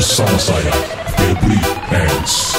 Sounds like every hands.